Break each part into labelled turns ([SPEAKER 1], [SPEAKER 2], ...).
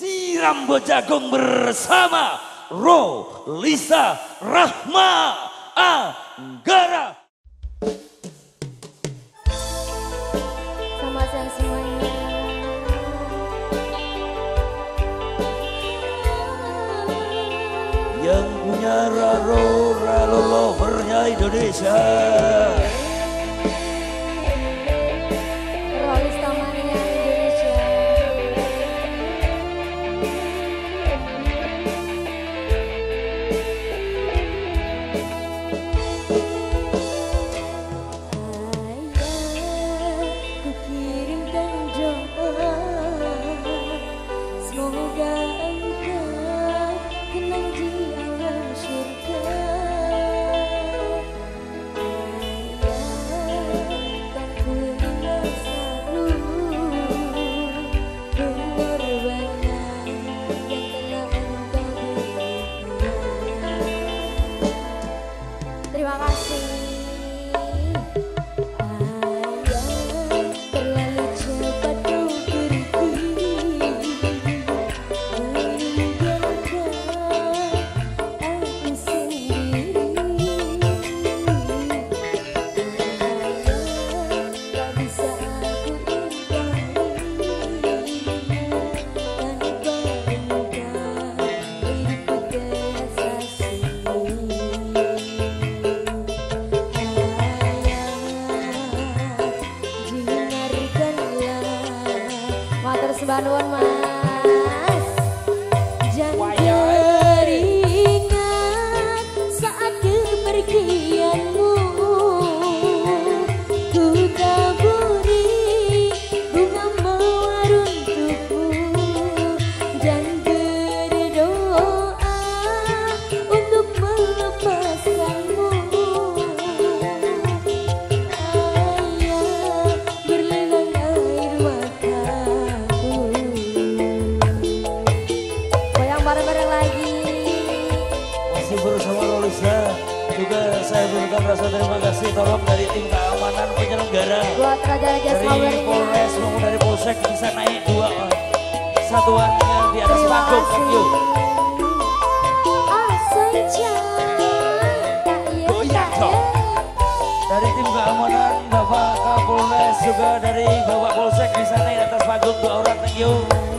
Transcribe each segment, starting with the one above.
[SPEAKER 1] Siram Bojagong bersama Ro Lisa Rahma Anggara.
[SPEAKER 2] Selamat siang semuanya.
[SPEAKER 1] Yang punya Raro Ralo Lovernya Indonesia.
[SPEAKER 2] Terima kasih
[SPEAKER 1] Luôn mà Lisa. Juga saya berikan rasa terima kasih tolong dari tim keamanan penyelenggara.
[SPEAKER 2] Buat raja-raja
[SPEAKER 1] dari
[SPEAKER 2] sawernya
[SPEAKER 1] Polres maupun dari Polsek bisa naik dua satuan yang di atas panggung.
[SPEAKER 2] Saja Tak iya.
[SPEAKER 1] Dari tim keamanan Bapak Kapolres juga dari Bapak Polsek bisa naik di atas panggung dua orang. Thank you.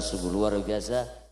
[SPEAKER 1] Sungguh luar biasa.